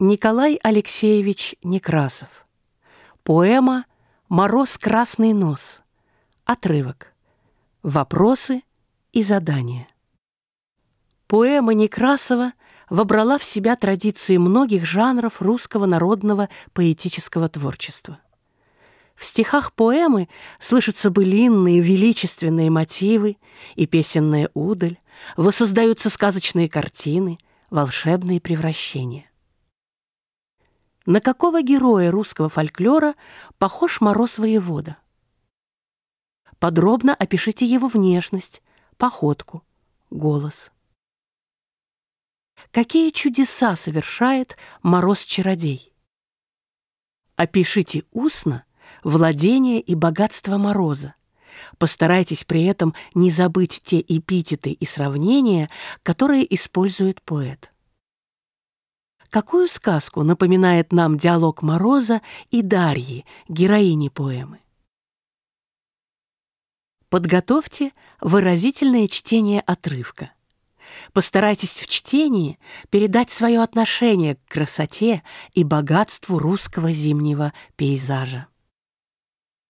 Николай Алексеевич Некрасов. Поэма «Мороз красный нос». Отрывок. Вопросы и задания. Поэма Некрасова вобрала в себя традиции многих жанров русского народного поэтического творчества. В стихах поэмы слышатся былинные величественные мотивы и песенная удаль, воссоздаются сказочные картины, волшебные превращения. На какого героя русского фольклора похож Мороз-воевода? Подробно опишите его внешность, походку, голос. Какие чудеса совершает Мороз-чародей? Опишите устно владение и богатство Мороза. Постарайтесь при этом не забыть те эпитеты и сравнения, которые использует поэт. Какую сказку напоминает нам диалог Мороза и Дарьи, героини поэмы? Подготовьте выразительное чтение отрывка. Постарайтесь в чтении передать свое отношение к красоте и богатству русского зимнего пейзажа.